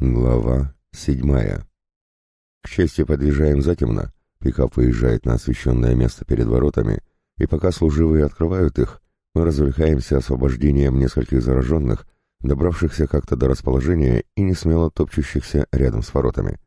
Глава седьмая. К счастью, подъезжаем затемно. Пикап выезжает на освещенное место перед воротами, и пока служивые открывают их, мы развлекаемся освобождением нескольких зараженных, добравшихся как-то до расположения и не смело топчущихся рядом с воротами.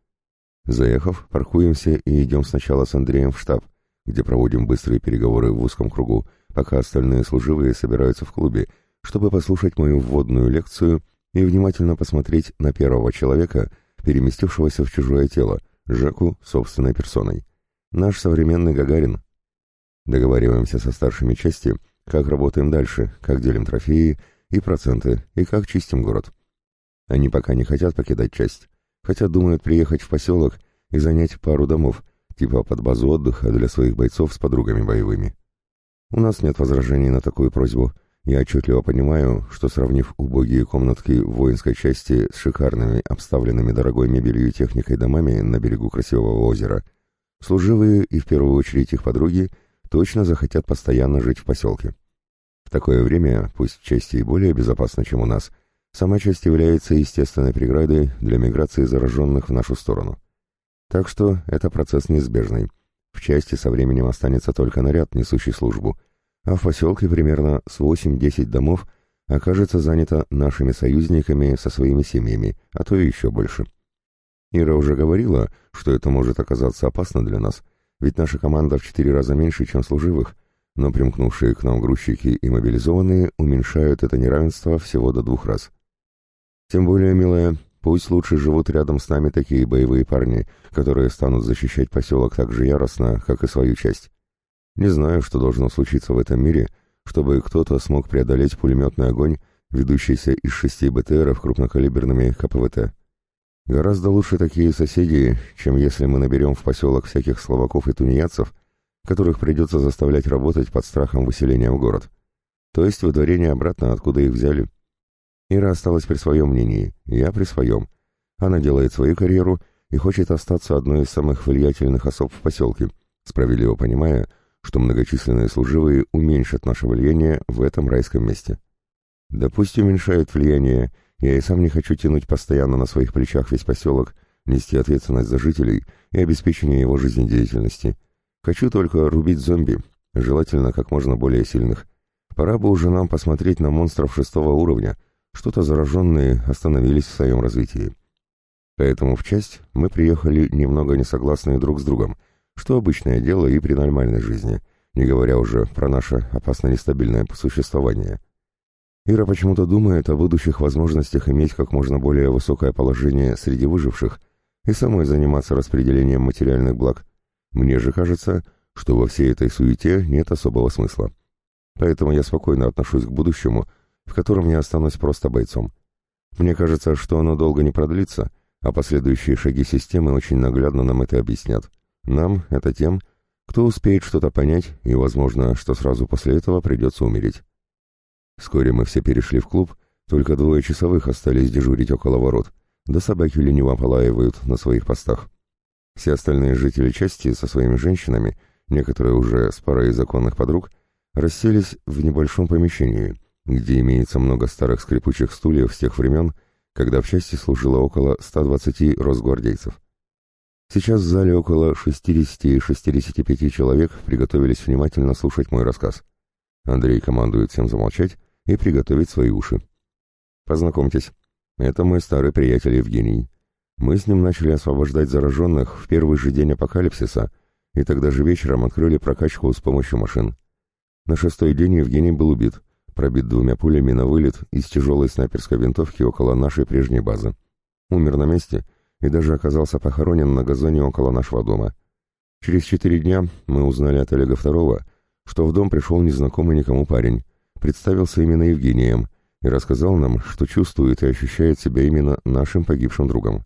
Заехав, паркуемся и идем сначала с Андреем в штаб, где проводим быстрые переговоры в узком кругу, пока остальные служивые собираются в клубе, чтобы послушать мою вводную лекцию и внимательно посмотреть на первого человека, переместившегося в чужое тело, Жеку собственной персоной. Наш современный Гагарин. Договариваемся со старшими части, как работаем дальше, как делим трофеи и проценты, и как чистим город. Они пока не хотят покидать часть, хотя думают приехать в поселок и занять пару домов, типа под базу отдыха для своих бойцов с подругами боевыми. У нас нет возражений на такую просьбу, я отчетливо понимаю, что сравнив убогие комнатки воинской части с шикарными, обставленными дорогой мебелью и техникой домами на берегу красивого озера, служивые и в первую очередь их подруги точно захотят постоянно жить в поселке. В такое время, пусть в части и более безопасно, чем у нас, сама часть является естественной преградой для миграции зараженных в нашу сторону. Так что это процесс неизбежный. В части со временем останется только наряд, несущий службу – а в поселке примерно с 8-10 домов окажется занято нашими союзниками со своими семьями, а то и еще больше. Ира уже говорила, что это может оказаться опасно для нас, ведь наша команда в четыре раза меньше, чем служивых, но примкнувшие к нам грузчики и мобилизованные уменьшают это неравенство всего до двух раз. Тем более, милая, пусть лучше живут рядом с нами такие боевые парни, которые станут защищать поселок так же яростно, как и свою часть. Не знаю, что должно случиться в этом мире, чтобы кто-то смог преодолеть пулеметный огонь, ведущийся из шести БТРов крупнокалиберными КПВТ. Гораздо лучше такие соседи, чем если мы наберем в поселок всяких словаков и тунеядцев, которых придется заставлять работать под страхом выселения в город. То есть выдворение обратно, откуда их взяли. Ира осталась при своем мнении, я при своем. Она делает свою карьеру и хочет остаться одной из самых влиятельных особ в поселке, справедливо понимая, что многочисленные служивые уменьшат наше влияние в этом райском месте. Да пусть уменьшают влияние, я и сам не хочу тянуть постоянно на своих плечах весь поселок, нести ответственность за жителей и обеспечение его жизнедеятельности. Хочу только рубить зомби, желательно как можно более сильных. Пора бы уже нам посмотреть на монстров шестого уровня, что-то зараженные остановились в своем развитии. Поэтому в часть мы приехали немного несогласные друг с другом — что обычное дело и при нормальной жизни, не говоря уже про наше опасно нестабильное существование. Ира почему-то думает о будущих возможностях иметь как можно более высокое положение среди выживших и самой заниматься распределением материальных благ. Мне же кажется, что во всей этой суете нет особого смысла. Поэтому я спокойно отношусь к будущему, в котором я останусь просто бойцом. Мне кажется, что оно долго не продлится, а последующие шаги системы очень наглядно нам это объяснят. Нам — это тем, кто успеет что-то понять, и, возможно, что сразу после этого придется умереть. Вскоре мы все перешли в клуб, только двое часовых остались дежурить около ворот, да собаки лениво полаивают на своих постах. Все остальные жители части со своими женщинами, некоторые уже с парой законных подруг, расселись в небольшом помещении, где имеется много старых скрипучих стульев с тех времен, когда в части служило около 120 росгвардейцев. Сейчас в зале около 60-65 человек приготовились внимательно слушать мой рассказ. Андрей командует всем замолчать и приготовить свои уши. Познакомьтесь, это мой старый приятель Евгений. Мы с ним начали освобождать зараженных в первый же день апокалипсиса, и тогда же вечером открыли прокачку с помощью машин. На шестой день Евгений был убит, пробит двумя пулями на вылет из тяжелой снайперской винтовки около нашей прежней базы. Умер на месте — и даже оказался похоронен на газоне около нашего дома. Через четыре дня мы узнали от Олега Второго, что в дом пришел незнакомый никому парень, представился именно Евгением и рассказал нам, что чувствует и ощущает себя именно нашим погибшим другом.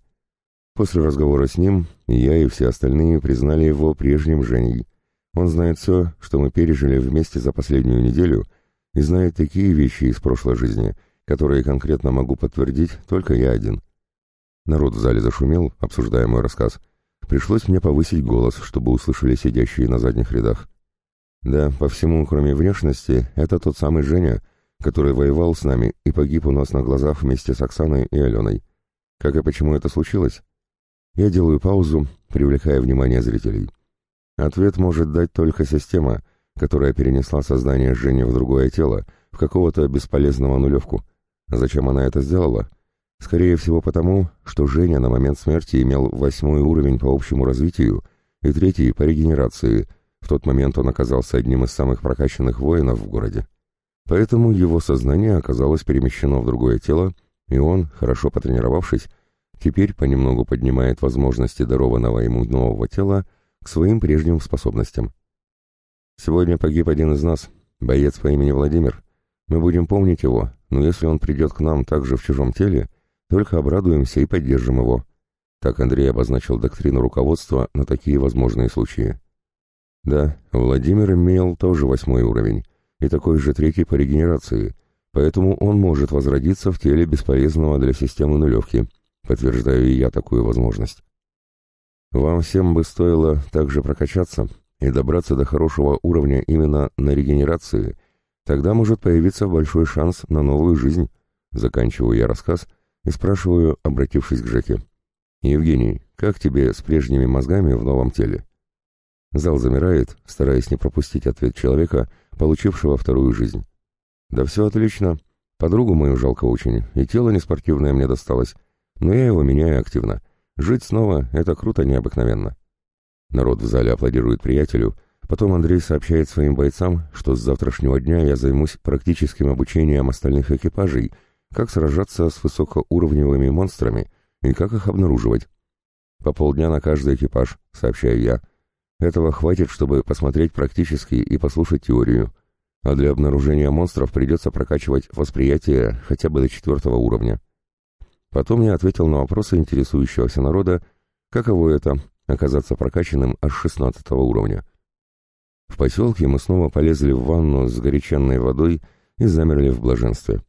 После разговора с ним я и все остальные признали его прежним Женей. Он знает все, что мы пережили вместе за последнюю неделю, и знает такие вещи из прошлой жизни, которые конкретно могу подтвердить только я один. Народ в зале зашумел, обсуждая мой рассказ. Пришлось мне повысить голос, чтобы услышали сидящие на задних рядах. Да, по всему, кроме внешности, это тот самый Женя, который воевал с нами и погиб у нас на глазах вместе с Оксаной и Аленой. Как и почему это случилось? Я делаю паузу, привлекая внимание зрителей. Ответ может дать только система, которая перенесла сознание Жени в другое тело, в какого-то бесполезного нулевку. Зачем она это сделала? Скорее всего потому, что Женя на момент смерти имел восьмой уровень по общему развитию и третий по регенерации. В тот момент он оказался одним из самых прокачанных воинов в городе. Поэтому его сознание оказалось перемещено в другое тело, и он, хорошо потренировавшись, теперь понемногу поднимает возможности дарованного ему нового тела к своим прежним способностям. Сегодня погиб один из нас, боец по имени Владимир. Мы будем помнить его, но если он придет к нам также в чужом теле, только обрадуемся и поддержим его. Так Андрей обозначил доктрину руководства на такие возможные случаи. Да, Владимир имел тоже восьмой уровень, и такой же третий по регенерации, поэтому он может возродиться в теле бесполезного для системы нулевки, подтверждаю и я такую возможность. Вам всем бы стоило также прокачаться и добраться до хорошего уровня именно на регенерации, тогда может появиться большой шанс на новую жизнь. Заканчиваю я рассказ и спрашиваю, обратившись к Жеке. «Евгений, как тебе с прежними мозгами в новом теле?» Зал замирает, стараясь не пропустить ответ человека, получившего вторую жизнь. «Да все отлично. Подругу мою жалко очень, и тело неспортивное мне досталось, но я его меняю активно. Жить снова — это круто необыкновенно». Народ в зале аплодирует приятелю, потом Андрей сообщает своим бойцам, что с завтрашнего дня я займусь практическим обучением остальных экипажей, как сражаться с высокоуровневыми монстрами и как их обнаруживать. По полдня на каждый экипаж, сообщаю я. Этого хватит, чтобы посмотреть практически и послушать теорию. А для обнаружения монстров придется прокачивать восприятие хотя бы до четвертого уровня. Потом я ответил на вопросы интересующегося народа, каково это — оказаться прокачанным аж шестнадцатого уровня. В поселке мы снова полезли в ванну с горяченной водой и замерли в блаженстве.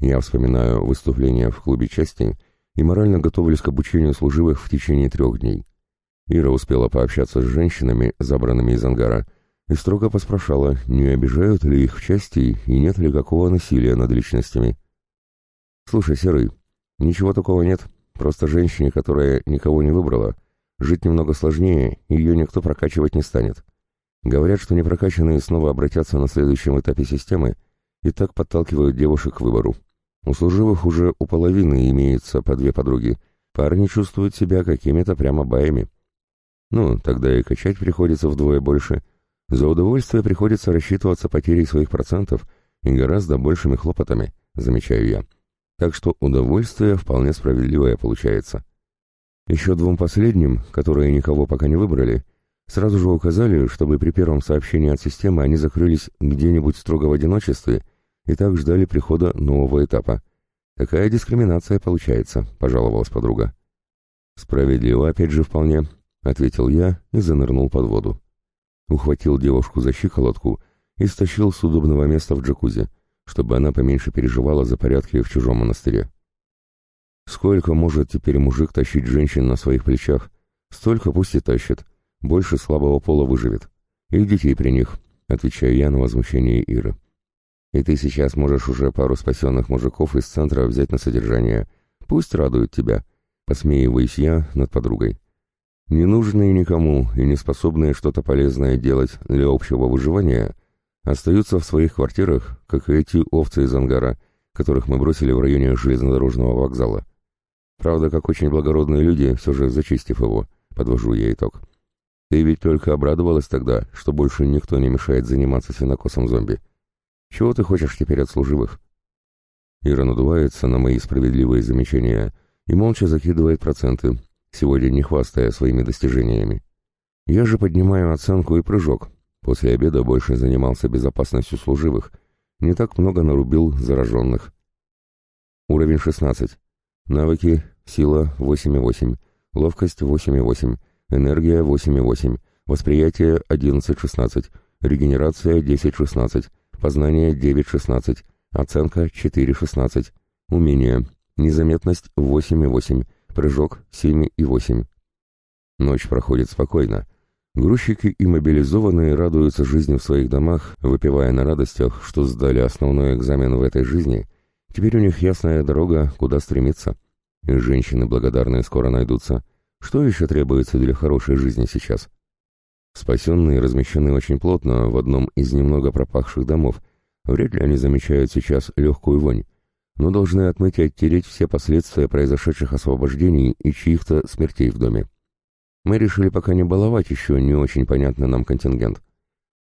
Я вспоминаю выступление в клубе части и морально готовлюсь к обучению служивых в течение трех дней. Ира успела пообщаться с женщинами, забранными из ангара, и строго поспрашала, не обижают ли их в части и нет ли какого насилия над личностями. «Слушай, Серый, ничего такого нет, просто женщине, которая никого не выбрала, жить немного сложнее, ее никто прокачивать не станет. Говорят, что непрокачанные снова обратятся на следующем этапе системы и так подталкивают девушек к выбору. У служивых уже у половины имеется по две подруги. Парни чувствуют себя какими-то прямо баями. Ну, тогда и качать приходится вдвое больше. За удовольствие приходится рассчитываться потерей своих процентов и гораздо большими хлопотами, замечаю я. Так что удовольствие вполне справедливое получается. Еще двум последним, которые никого пока не выбрали, сразу же указали, чтобы при первом сообщении от системы они закрылись где-нибудь строго в одиночестве и так ждали прихода нового этапа. Такая дискриминация получается, пожаловалась подруга. Справедливо, опять же, вполне, ответил я и занырнул под воду. Ухватил девушку за щиколотку и стащил с удобного места в джакузи, чтобы она поменьше переживала за порядки в чужом монастыре. Сколько может теперь мужик тащить женщин на своих плечах? Столько пусть и тащит. Больше слабого пола выживет. И детей при них, отвечаю я на возмущение Иры. И ты сейчас можешь уже пару спасенных мужиков из центра взять на содержание. Пусть радуют тебя, посмеиваюсь я над подругой. Ненужные никому и не способные что-то полезное делать для общего выживания остаются в своих квартирах, как и эти овцы из ангара, которых мы бросили в районе железнодорожного вокзала. Правда, как очень благородные люди, все же зачистив его, подвожу я итог. Ты ведь только обрадовалась тогда, что больше никто не мешает заниматься свинокосом зомби. Чего ты хочешь теперь от служивых?» Ира надувается на мои справедливые замечания и молча закидывает проценты, сегодня не хвастая своими достижениями. Я же поднимаю оценку и прыжок. После обеда больше занимался безопасностью служивых, не так много нарубил зараженных. Уровень 16. Навыки, сила 8,8, ловкость 8,8, энергия 8,8, восприятие 11,16, регенерация 10,16, Познание 9.16. Оценка 4.16. Умение. Незаметность 8.8. Прыжок 7.8. Ночь проходит спокойно. Грузчики и мобилизованные радуются жизни в своих домах, выпивая на радостях, что сдали основной экзамен в этой жизни. Теперь у них ясная дорога, куда стремиться. И женщины благодарные скоро найдутся. Что еще требуется для хорошей жизни сейчас? Спасенные размещены очень плотно в одном из немного пропахших домов. Вряд ли они замечают сейчас легкую вонь, но должны отмыть и оттереть все последствия произошедших освобождений и чьих-то смертей в доме. Мы решили пока не баловать еще не очень понятный нам контингент.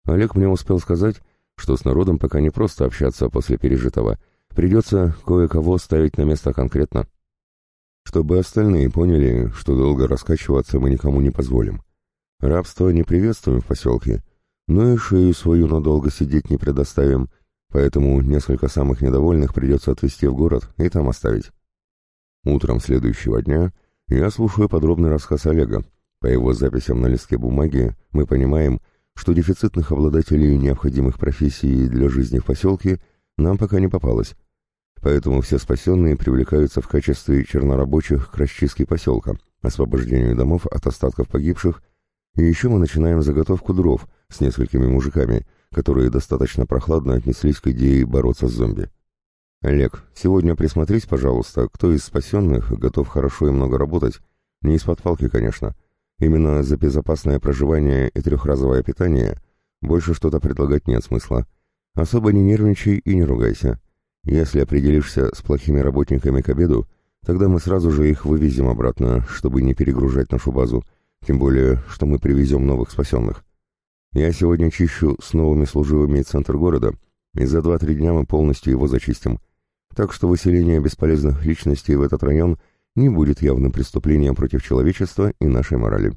Олег мне успел сказать, что с народом пока не просто общаться после пережитого, придется кое-кого ставить на место конкретно. Чтобы остальные поняли, что долго раскачиваться мы никому не позволим. Рабство не приветствуем в поселке, но и шею свою надолго сидеть не предоставим, поэтому несколько самых недовольных придется отвезти в город и там оставить. Утром следующего дня я слушаю подробный рассказ Олега. По его записям на листке бумаги мы понимаем, что дефицитных обладателей необходимых профессий для жизни в поселке нам пока не попалось. Поэтому все спасенные привлекаются в качестве чернорабочих к расчистке поселка, освобождению домов от остатков погибших, и еще мы начинаем заготовку дров с несколькими мужиками, которые достаточно прохладно отнеслись к идее бороться с зомби. «Олег, сегодня присмотрись, пожалуйста, кто из спасенных готов хорошо и много работать, не из-под палки, конечно, Именно за безопасное проживание и трехразовое питание больше что-то предлагать нет смысла. Особо не нервничай и не ругайся. Если определишься с плохими работниками к обеду, тогда мы сразу же их вывезем обратно, чтобы не перегружать нашу базу, тем более, что мы привезем новых спасенных. Я сегодня чищу с новыми служивыми центр города, и за два-три дня мы полностью его зачистим. Так что выселение бесполезных личностей в этот район не будет явным преступлением против человечества и нашей морали.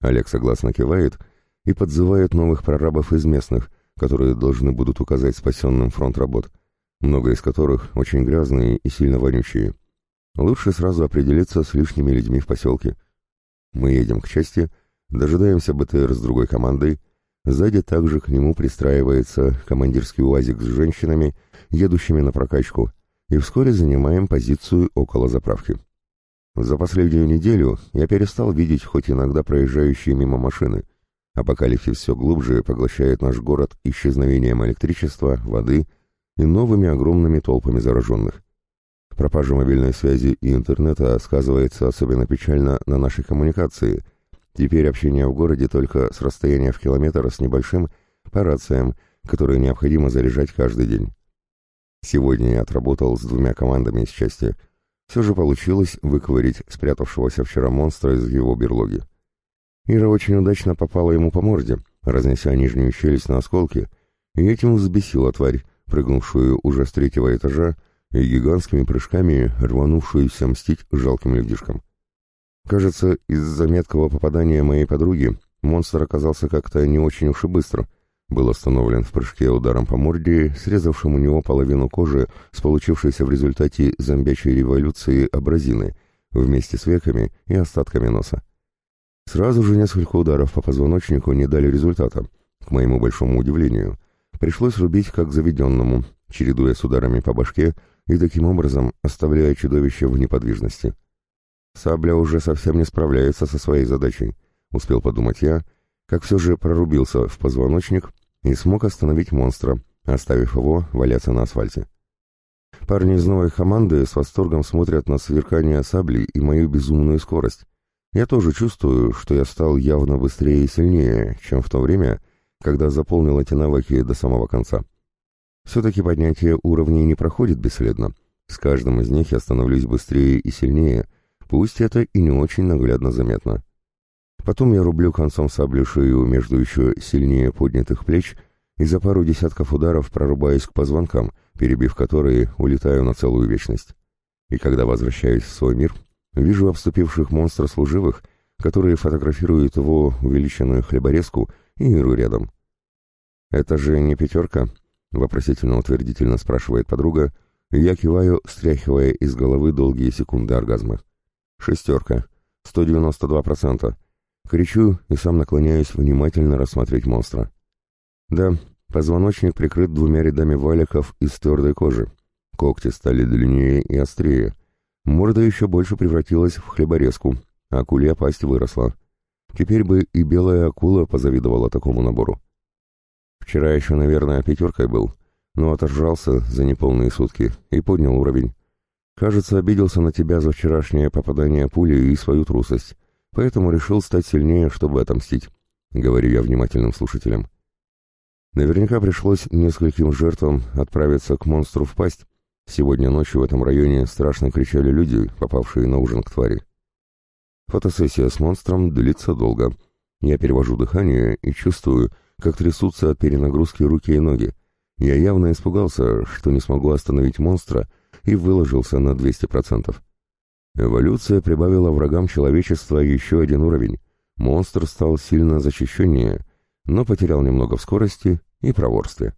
Олег согласно кивает и подзывает новых прорабов из местных, которые должны будут указать спасенным фронт работ, много из которых очень грязные и сильно вонючие. Лучше сразу определиться с лишними людьми в поселке. Мы едем к части, дожидаемся БТР с другой командой, сзади также к нему пристраивается командирский УАЗик с женщинами, едущими на прокачку, и вскоре занимаем позицию около заправки. За последнюю неделю я перестал видеть хоть иногда проезжающие мимо машины. Апокалипсис все глубже поглощает наш город исчезновением электричества, воды и новыми огромными толпами зараженных. Пропажа мобильной связи и интернета сказывается особенно печально на нашей коммуникации. Теперь общение в городе только с расстояния в километр с небольшим по рациям, которые необходимо заряжать каждый день. Сегодня я отработал с двумя командами из части. Все же получилось выковырить спрятавшегося вчера монстра из его берлоги. Ира очень удачно попала ему по морде, разнеся нижнюю челюсть на осколки, и этим взбесила тварь, прыгнувшую уже с третьего этажа и гигантскими прыжками рванувшуюся мстить жалким людишкам. Кажется, из-за меткого попадания моей подруги монстр оказался как-то не очень уж и быстро, был остановлен в прыжке ударом по морде, срезавшим у него половину кожи с получившейся в результате зомбячей революции абразины, вместе с веками и остатками носа. Сразу же несколько ударов по позвоночнику не дали результата, к моему большому удивлению. Пришлось рубить как заведенному, чередуя с ударами по башке и таким образом оставляя чудовище в неподвижности. Сабля уже совсем не справляется со своей задачей, успел подумать я, как все же прорубился в позвоночник и смог остановить монстра, оставив его валяться на асфальте. Парни из новой команды с восторгом смотрят на сверкание сабли и мою безумную скорость. Я тоже чувствую, что я стал явно быстрее и сильнее, чем в то время, когда заполнил эти навыки до самого конца. Все-таки поднятие уровней не проходит бесследно. С каждым из них я становлюсь быстрее и сильнее, пусть это и не очень наглядно заметно. Потом я рублю концом сабли шею между еще сильнее поднятых плеч и за пару десятков ударов прорубаюсь к позвонкам, перебив которые, улетаю на целую вечность. И когда возвращаюсь в свой мир, вижу обступивших монстра служивых, которые фотографируют его увеличенную хлеборезку и Иру рядом. «Это же не пятерка?» — вопросительно-утвердительно спрашивает подруга, и я киваю, стряхивая из головы долгие секунды оргазма. «Шестерка. 192%. Кричу и сам наклоняюсь внимательно рассмотреть монстра. Да, позвоночник прикрыт двумя рядами валиков из твердой кожи. Когти стали длиннее и острее. Морда еще больше превратилась в хлеборезку, а акулья пасть выросла. Теперь бы и белая акула позавидовала такому набору. Вчера еще, наверное, пятеркой был, но отожрался за неполные сутки и поднял уровень. Кажется, обиделся на тебя за вчерашнее попадание пули и свою трусость, поэтому решил стать сильнее, чтобы отомстить», — говорю я внимательным слушателям. Наверняка пришлось нескольким жертвам отправиться к монстру в пасть. Сегодня ночью в этом районе страшно кричали люди, попавшие на ужин к твари. Фотосессия с монстром длится долго. Я перевожу дыхание и чувствую, как трясутся от перенагрузки руки и ноги. Я явно испугался, что не смогу остановить монстра, и выложился на 200%. Эволюция прибавила врагам человечества еще один уровень. Монстр стал сильно защищеннее, но потерял немного в скорости и проворстве.